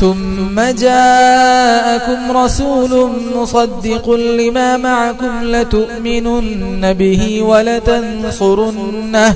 ثم جاءكم رسول مصدق لما معكم لتؤمنن به ولتنصرنه.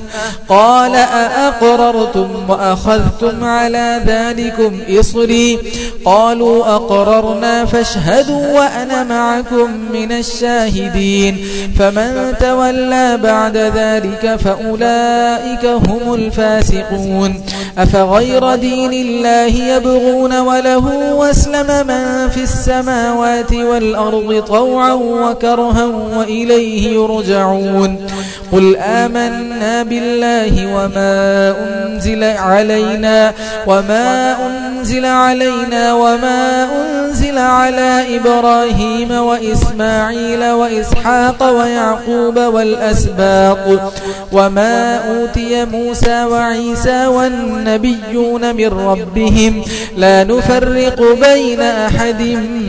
قال أأقررتم وأخذتم على ذلكم إصري؟ قالوا أقررنا فاشهدوا وأنا معكم من الشاهدين. فمن تولى بعد ذلك فأولئك هم الفاسقون. أفغير دين الله يبغون ولا وله واسلم من في السماوات والأرض طوعا وكرها وإليه يرجعون. قل آمنا بالله وما أنزل علينا وما أنزل علينا وما أنزل على إبراهيم وإسماعيل وإسحاق ويعقوب والأسباق وما أوتي موسى وعيسى والنبيون من ربهم. لا نفعل نفرق بين أحد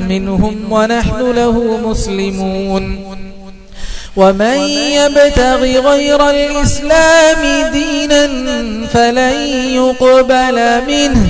منهم ونحن له مسلمون. ومن يبتغ غير الإسلام دينا فلن يقبل منه.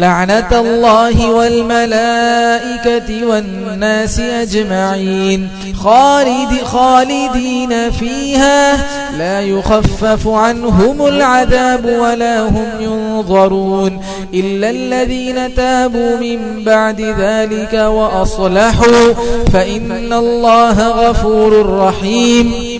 لعنة الله والملائكة والناس أجمعين. خالد خالدين فيها لا يخفف عنهم العذاب ولا هم ينظرون. إلا الذين تابوا من بعد ذلك وأصلحوا فإن الله غفور رحيم.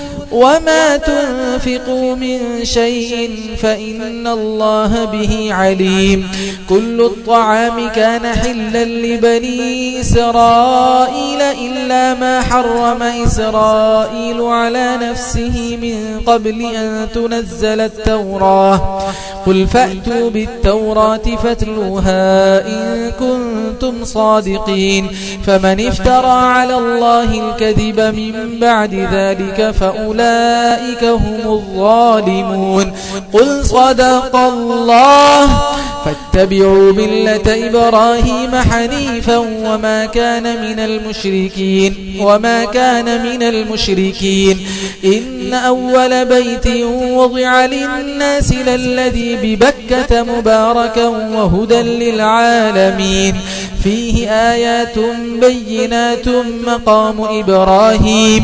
وما تنفقوا من شيء فإن الله به عليم كل الطعام كان حلا لبني إسرائيل إلا ما حرم إسرائيل على نفسه من قبل أن تنزل التوراة قل فأتوا بالتوراة فاتلوها إن كنتم صادقين فمن افترى على الله الكذب من بعد ذلك فأولئك أولئك هم الظالمون. قل صدق الله. فاتبعوا ملة إبراهيم حنيفا وما كان من المشركين وما كان من المشركين. إن أول بيت وضع للناس للذي ببكة مباركا وهدى للعالمين. فيه آيات بينات مقام إبراهيم.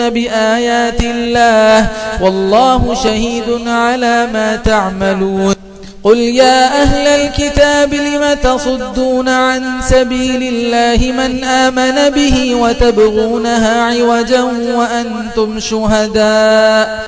بِآيَاتِ اللَّهِ وَاللَّهُ شَهِيدٌ عَلَى مَا تَعْمَلُونَ قل يا أهل الكتاب لم تصدون عن سبيل الله من آمن به وتبغونها عوجا وأنتم شهداء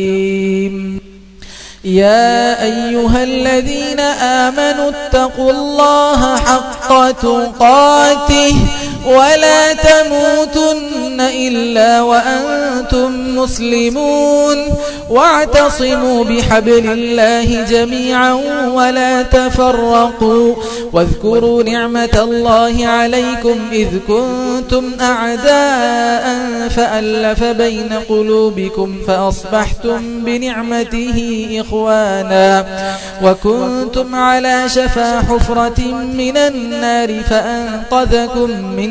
الجحيم يا أيها الذين آمنوا اتقوا الله حق تقاته ولا تموتن إلا وأنتم مسلمون. واعتصموا بحبل الله جميعا ولا تفرقوا. واذكروا نعمة الله عليكم إذ كنتم أعداء فألف بين قلوبكم فأصبحتم بنعمته إخوانا. وكنتم على شفا حفرة من النار فأنقذكم من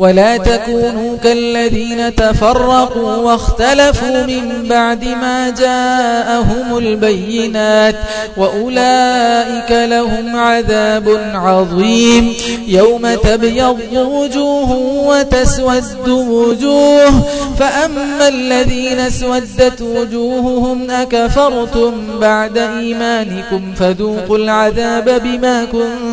ولا تكونوا كالذين تفرقوا واختلفوا من بعد ما جاءهم البينات وأولئك لهم عذاب عظيم. يوم تبيض وجوه وتسود وجوه. فأما الذين اسودت وجوههم أكفرتم بعد إيمانكم فذوقوا العذاب بما كنتم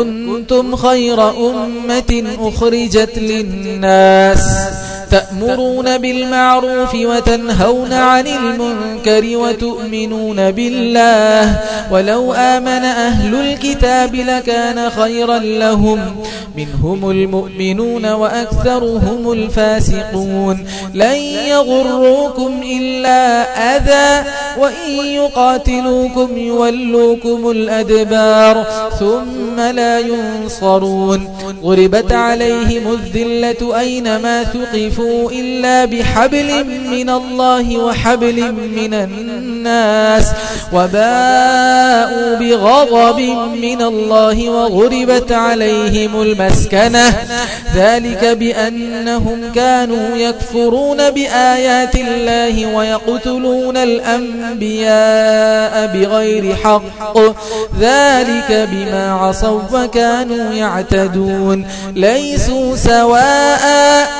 كنتم خير أمة أخرجت للناس تأمرون بالمعروف وتنهون عن المنكر وتؤمنون بالله ولو آمن أهل الكتاب لكان خيرا لهم منهم المؤمنون وأكثرهم الفاسقون لن يغروكم إلا أذى وإن يقاتلوكم يولوكم الأدبار ثم لا ينصرون غربت عليهم الذلة أينما ثقفوا إلا بحبل من الله وحبل من الناس الناس وباءوا بغضب من الله وغربت عليهم المسكنة. ذلك بأنهم كانوا يكفرون بآيات الله ويقتلون الأنبياء بغير حق. ذلك بما عصوا وكانوا يعتدون. ليسوا سواء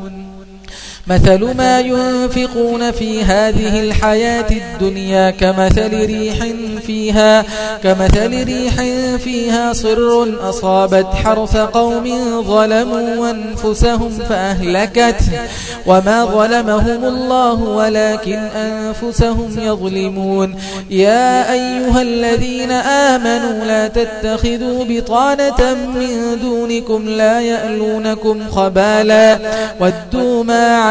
مثل ما ينفقون في هذه الحياة الدنيا كمثل ريح فيها كمثل ريح فيها صر أصابت حرث قوم ظلموا أنفسهم فأهلكت. وما ظلمهم الله ولكن أنفسهم يظلمون. يا أيها الذين آمنوا لا تتخذوا بطانة من دونكم لا يألونكم خبالا. ودوا ما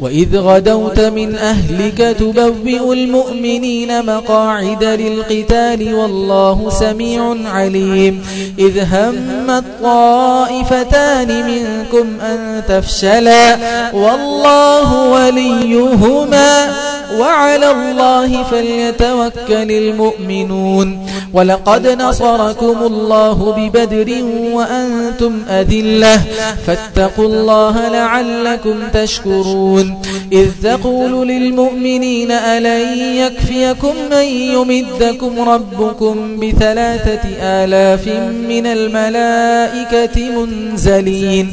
وَإِذْ غَدَوْتَ مِنْ أَهْلِكَ تُبَوِّئُ الْمُؤْمِنِينَ مَقَاعِدَ لِلْقِتَالِ وَاللَّهُ سَمِيعٌ عَلِيمٌ إِذْ هم الطائفتان مِنْكُمْ أَنْ تَفْشَلَا وَاللَّهُ وَلِيُّهُمَا وعلى الله فليتوكل المؤمنون. ولقد نصركم الله ببدر وأنتم أذلة. فاتقوا الله لعلكم تشكرون. إذ تقول للمؤمنين ألن يكفيكم من يمدكم ربكم بثلاثة آلاف من الملائكة منزلين.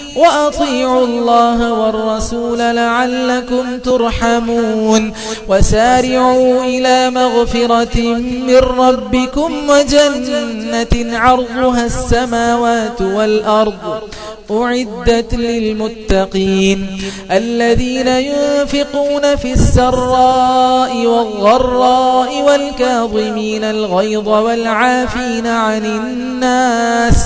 وأطيعوا الله والرسول لعلكم ترحمون. وسارعوا إلى مغفرة من ربكم وجنة عرضها السماوات والأرض أعدت للمتقين. الذين ينفقون في السراء والغراء والكاظمين الغيظ والعافين عن الناس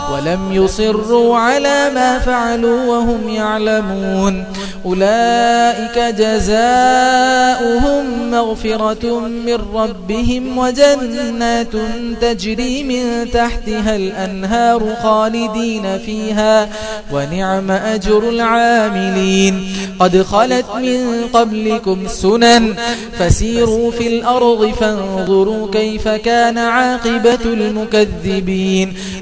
ولم يصروا على ما فعلوا وهم يعلمون. أولئك جزاؤهم مغفرة من ربهم وجنات تجري من تحتها الأنهار خالدين فيها ونعم أجر العاملين. قد خلت من قبلكم سنن. فسيروا في الأرض فانظروا كيف كان عاقبة المكذبين.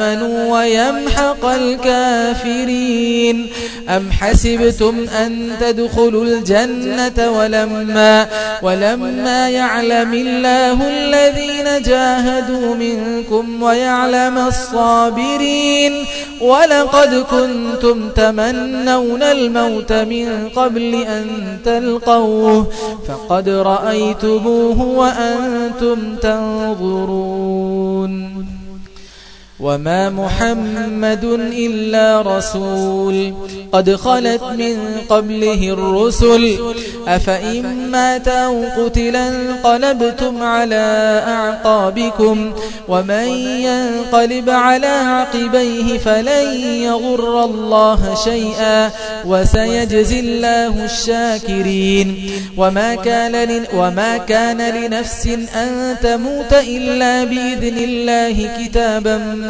آمنوا ويمحق الكافرين. أم حسبتم أن تدخلوا الجنة ولما, ولما يعلم الله الذين جاهدوا منكم ويعلم الصابرين. ولقد كنتم تمنون الموت من قبل أن تلقوه. فقد رأيتموه وأنتم تنظرون. وما محمد إلا رسول. قد خلت من قبله الرسل. أفإن ماتا قتلا قلبتم على أعقابكم. ومن ينقلب على عقبيه فلن يغر الله شيئا. وسيجزي الله الشاكرين. وما كان, وما كان لنفس أن تموت إلا بإذن الله كتابا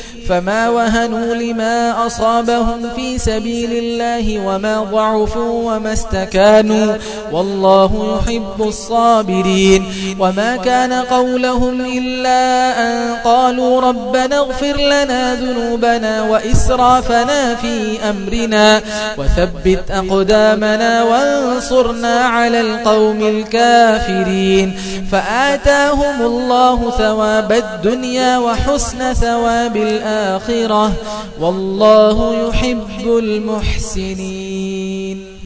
فما وهنوا لما أصابهم في سبيل الله وما ضعفوا وما استكانوا والله يحب الصابرين وما كان قولهم إلا أن قالوا ربنا اغفر لنا ذنوبنا وإسرافنا في أمرنا وثبت أقدامنا وانصرنا على القوم الكافرين فآتاهم الله ثواب الدنيا وحسن ثواب الأمر الآخرة والله يحب المحسنين